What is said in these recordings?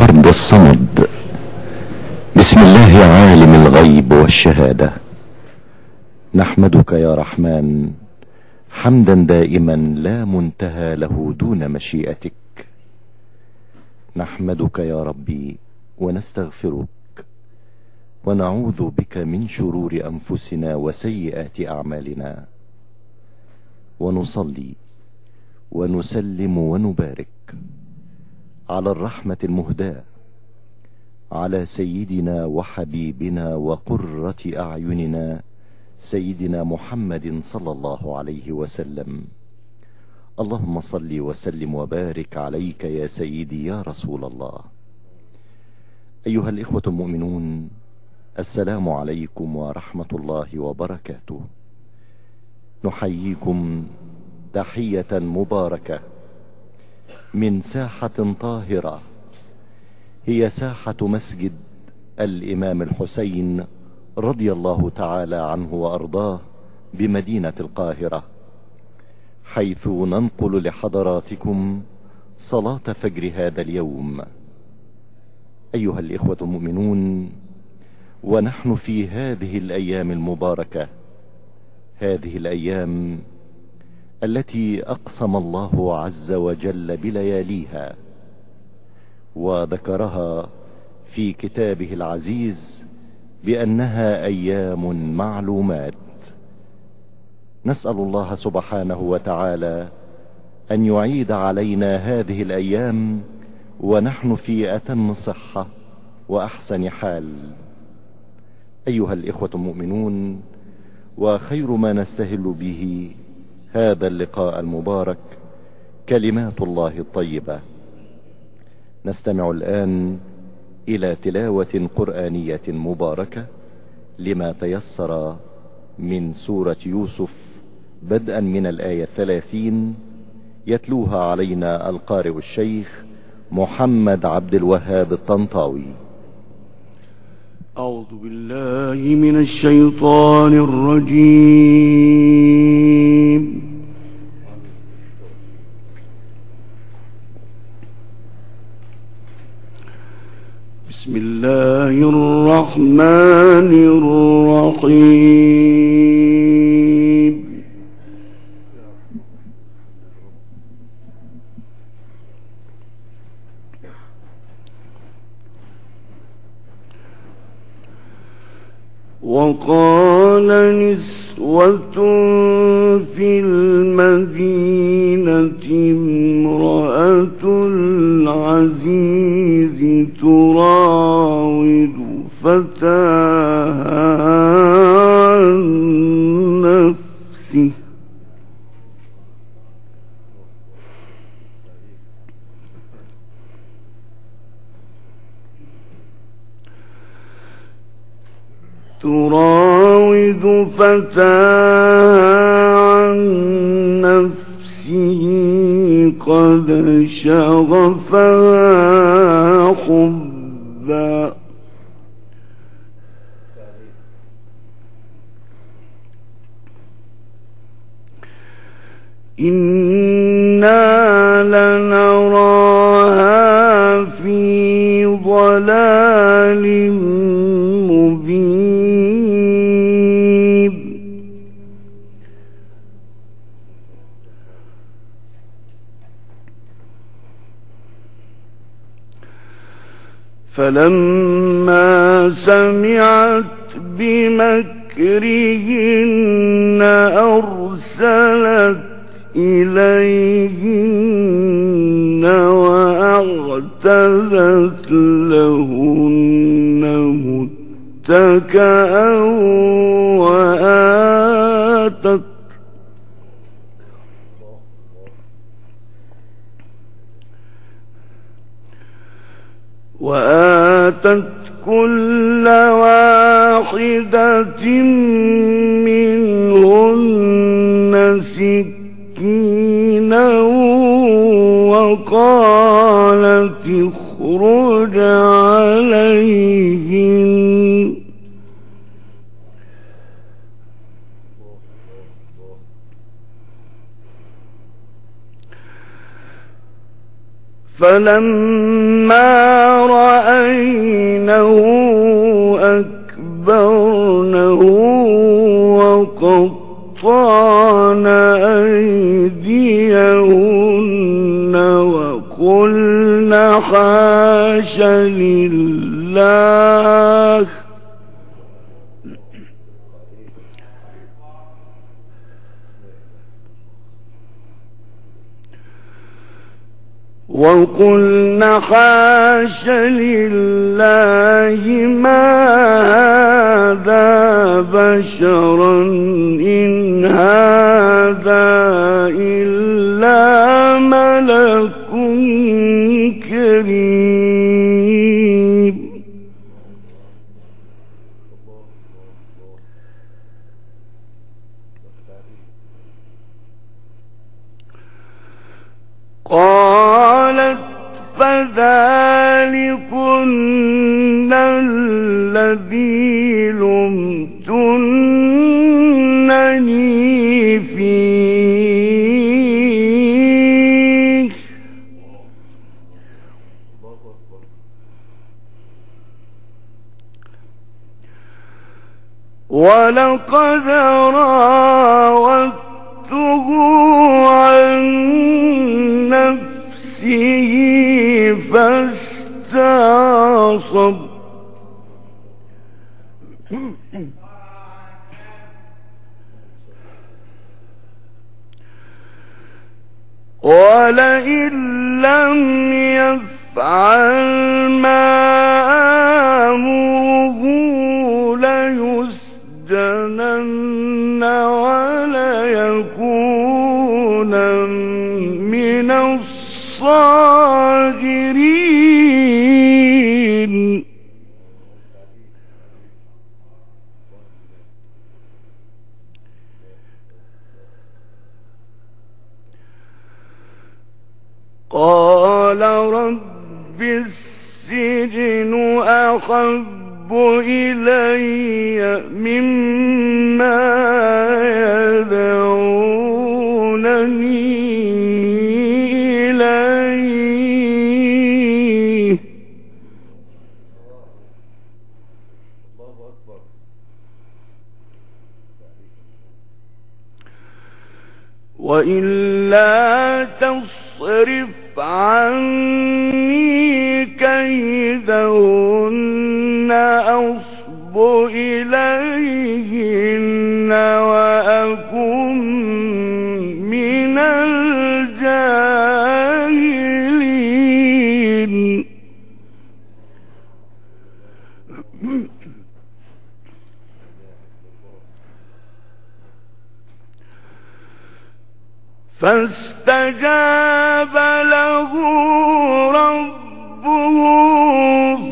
الفرد الصمد. بسم الله عالم الغيب والشهادة. نحمدك يا رحمن. حمدا دائما لا منتهى له دون مشيئتك. نحمدك يا ربي ونستغفرك. ونعوذ بك من شرور أنفسنا وسيئات أعمالنا. ونصلي ونسلم ونبارك. على الرحمة المهداة على سيدنا وحبيبنا وقرة أعيننا سيدنا محمد صلى الله عليه وسلم. اللهم صل وسلم وبارك عليك يا سيدي يا رسول الله. أيها الإخوة المؤمنون السلام عليكم ورحمة الله وبركاته. نحييكم تحية مباركة. من ساحة طاهرة. هي ساحة مسجد الإمام الحسين رضي الله تعالى عنه وأرضاه بمدينة القاهرة. حيث ننقل لحضراتكم صلاة فجر هذا اليوم. أيها الإخوة المؤمنون ونحن في هذه الأيام المباركة. هذه الأيام التي أقسم الله عز وجل بلياليها وذكرها في كتابه العزيز بأنها أيام معلومات. نسأل الله سبحانه وتعالى أن يعيد علينا هذه الأيام ونحن في أتم صحة وأحسن حال. أيها الإخوة المؤمنون وخير ما نستهل به هذا اللقاء المبارك كلمات الله الطيبة. نستمع الآن إلى تلاوة قرآنية مباركة لما تيسر من سورة يوسف بدءا من الآية الثلاثين يتلوها علينا القارئ الشيخ محمد عبد الوهاب الطنطاوي. أعوذ بالله من الشيطان الرجيم بسم الله الرحمن الرحيم. وقال نسوة فتاها عن نفسه قد شغفها فلما سمعت بمكرهن أرسلت إليهن وأعتدت لهن متكأ وآتت وآتت كل واحدة منهن سكينا وقالت اخرج عليهن. فلما حاش حاش لله ما هذا بشرا إن هذا إلا ملك ولقد راودته عن نفسه فاستعصب ولئن لم يفعل ما آمره الصاغرين قال رب السجن أحب إلي مما يدعونني وإلا تصرف عني كيدهن أصب إليهن وأكن فاستجاب له ربه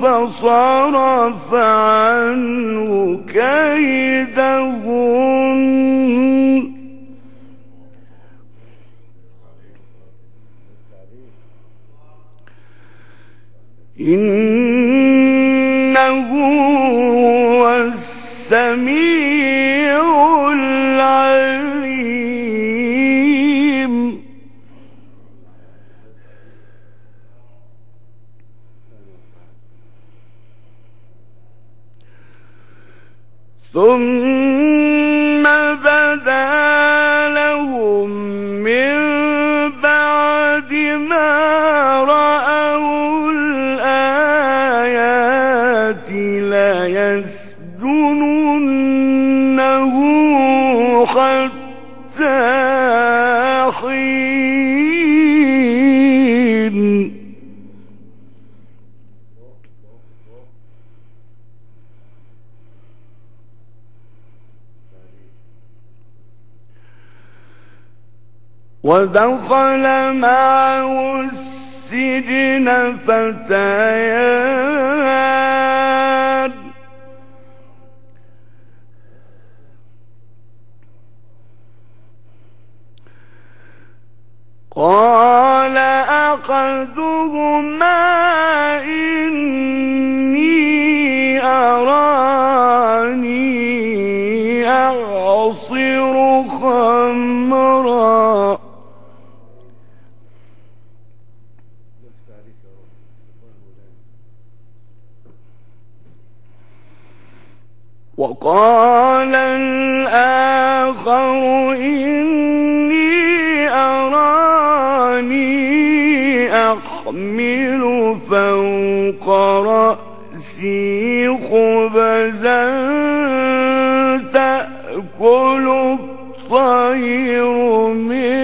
فصرف عنه كيدهن. إنه هو السميع ودخل معه السجن فتيان. قال أحدهما وقال الآخر إني أراني أحمل فوق رأسي خبزا تأكل الطير منه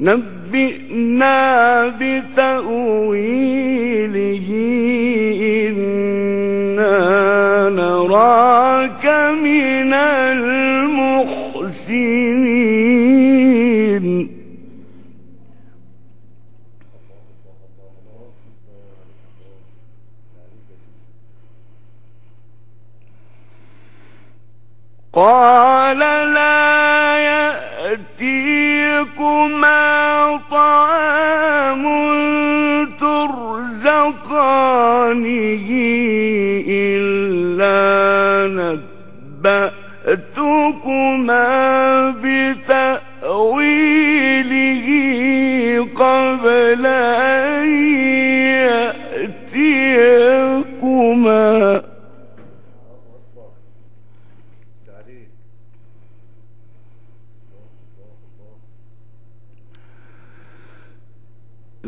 نبئنا بتأويله إنا نراك من المحسنين.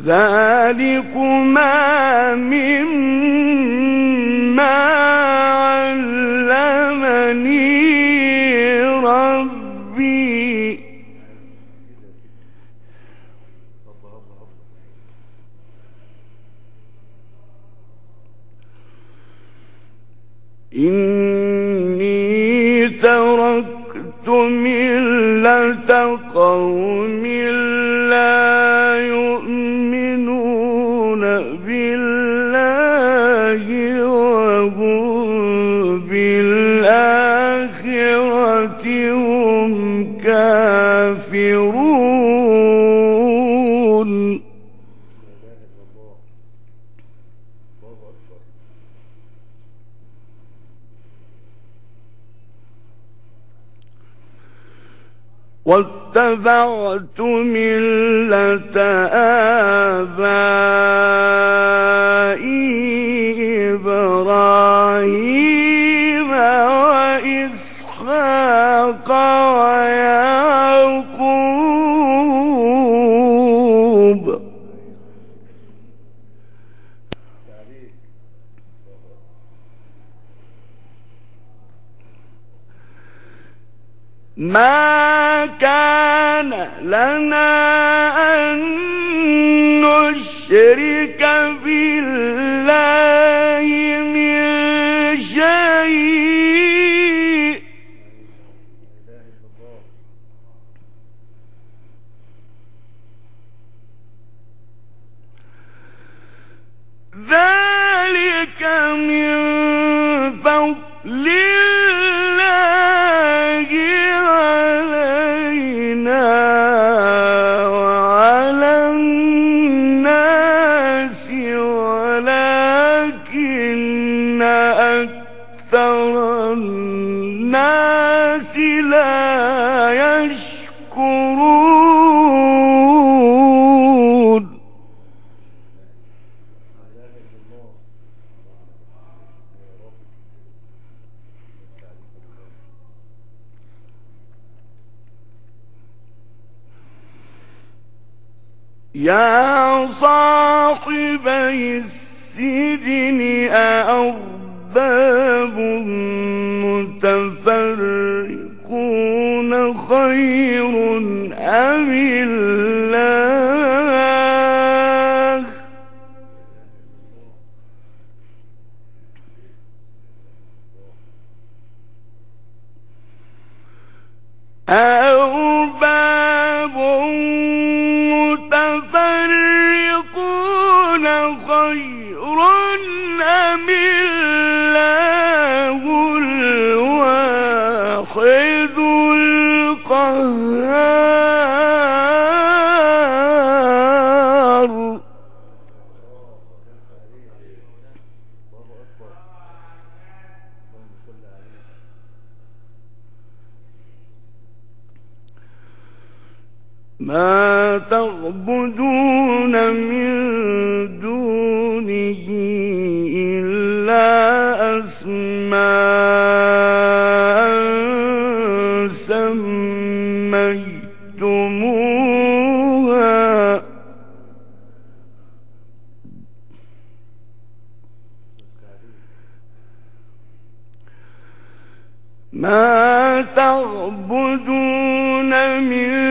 ذلكما مما علمني ربي. إني تركت ملة قوم واتبعت ملة آبائي لنا أن نشرك يا صاحبي السجن أأرباب متفرقون خير أم الله؟ سميتموها ما تعبدون من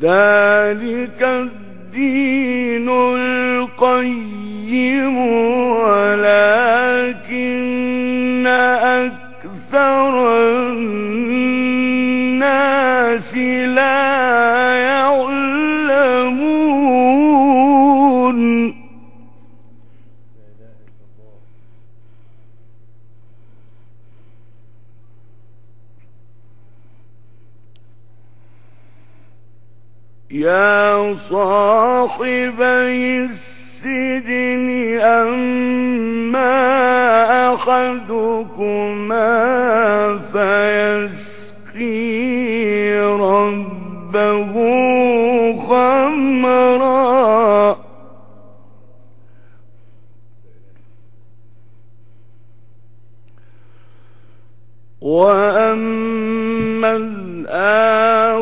ذلك الدين القيم ولا ربه خمرا. وأما الآخر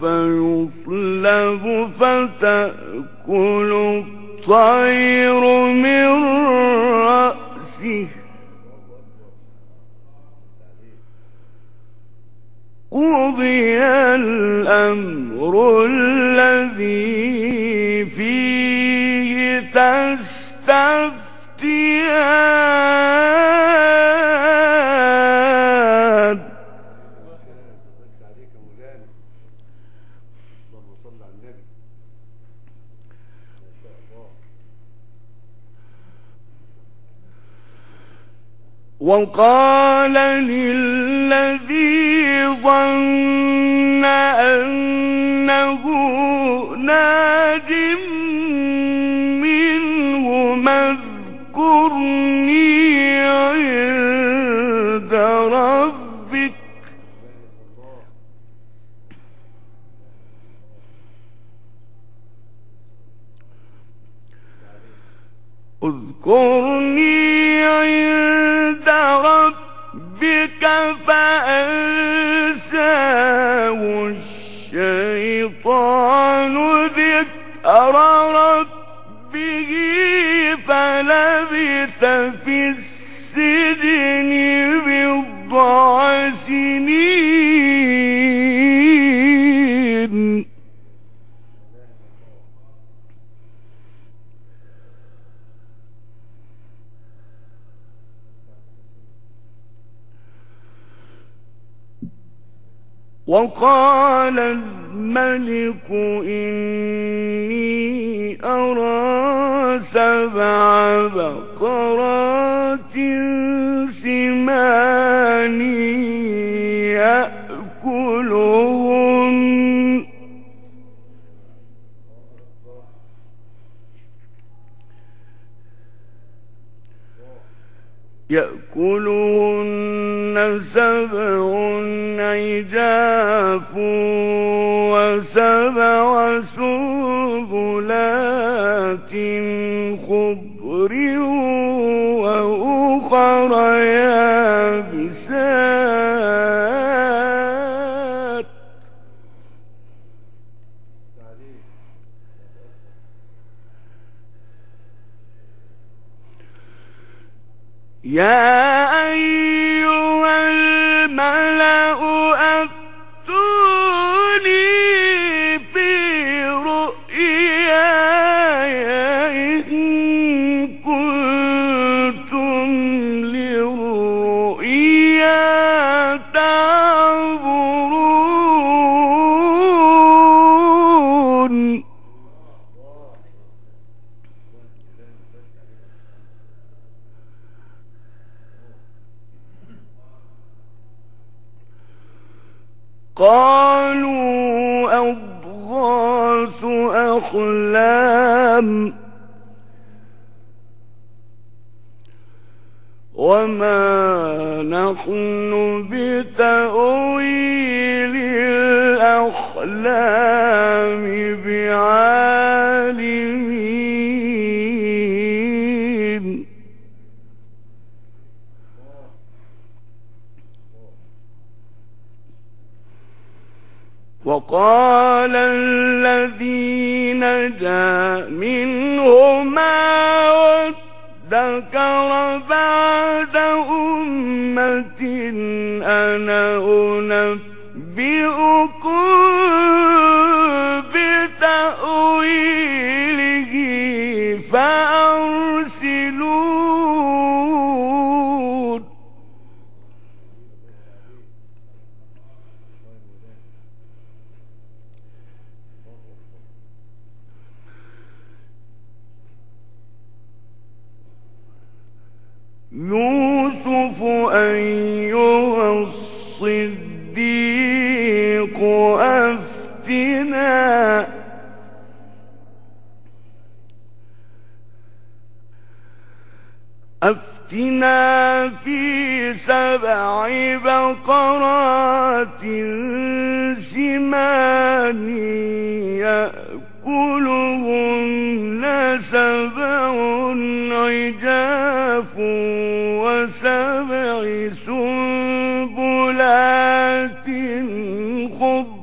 فيصلب فتأكل الطير من الذي فيه تستفتيان. وقال للذي ظن وقال الملك إني أرى سبع بقرات سمان يأكلهن. يأكلهن. سبع عجاف وسبع سنبلات خضر وأخر يابسات. يا أيها وقال الذي نجا منهما وادكر بعد أمة أنا أنبئكم أفتنا في سبع بقرات سمان يأكلهن سبع عجاف وسبع سنبلات خضر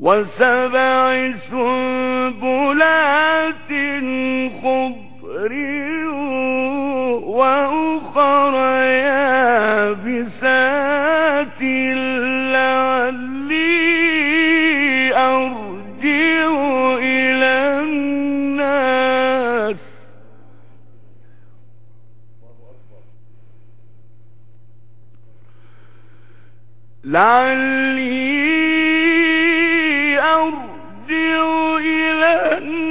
وسبع سنبلات خضر وأخر يابسات لعلي أرجع إلى الناس. لعلي أرجع إلى الناس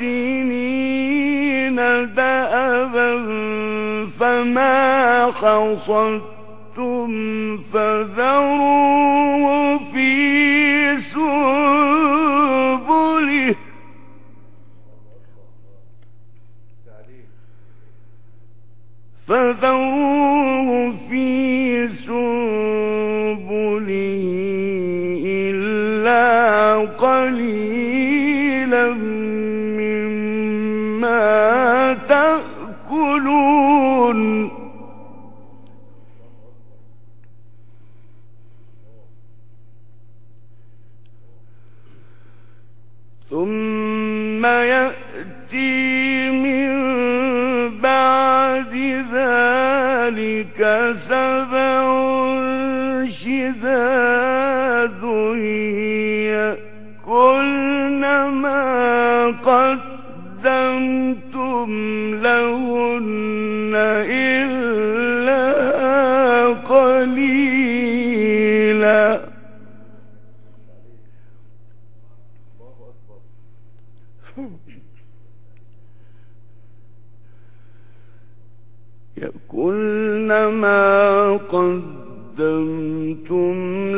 سنين دأبا فما حصدتم فذروه في سنبله فذروه في يأكلن ما قدمتم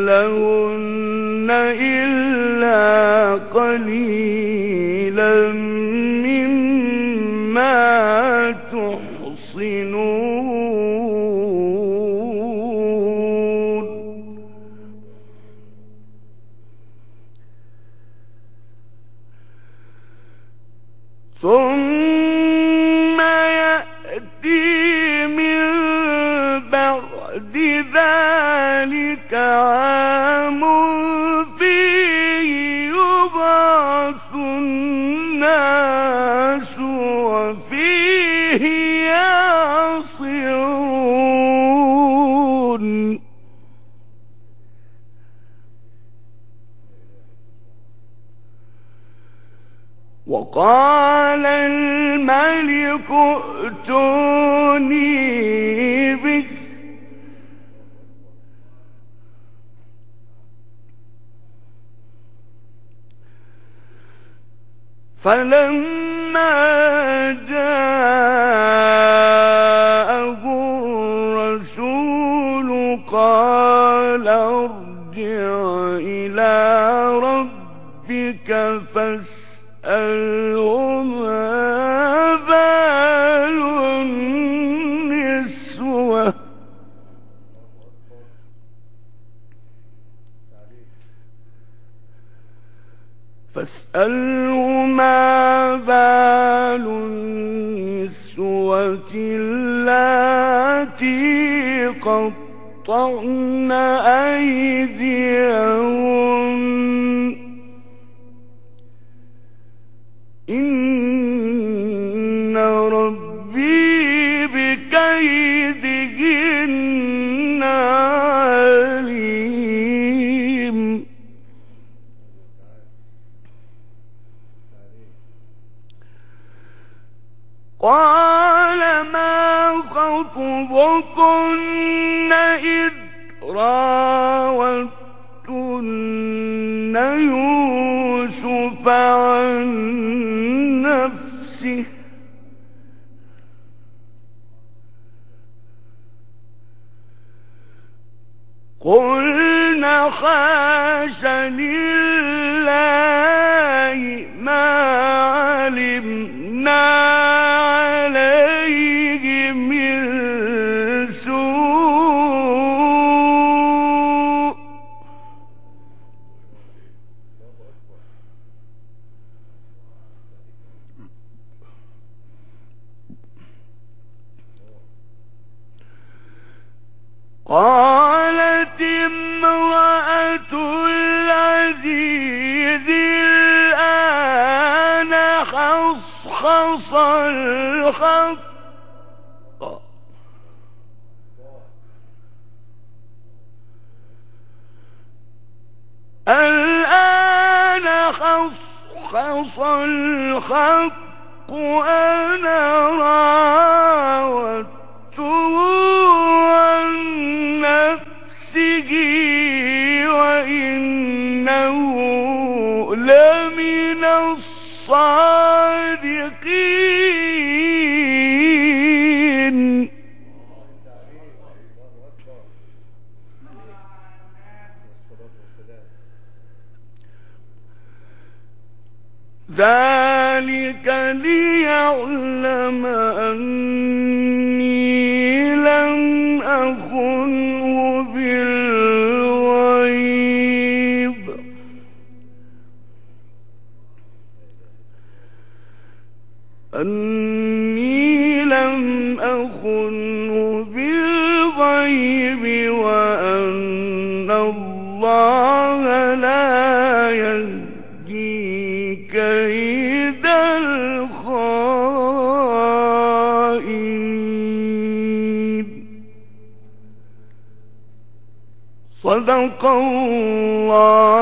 لهن إلا قليلا. وقال الملك ائتوني به. فلما جاءه الرسول قال ارجع إلى ربك فاستغفر فاسألهما بال النسوة. اللاتي قطعن أيديها ذلك ليعلم أن صدق الله